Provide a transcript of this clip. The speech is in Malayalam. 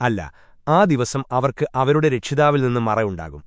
അല്ല ആ ദിവസം അവർക്ക് അവരുടെ രക്ഷിതാവിൽ നിന്ന് മറയുണ്ടാകും.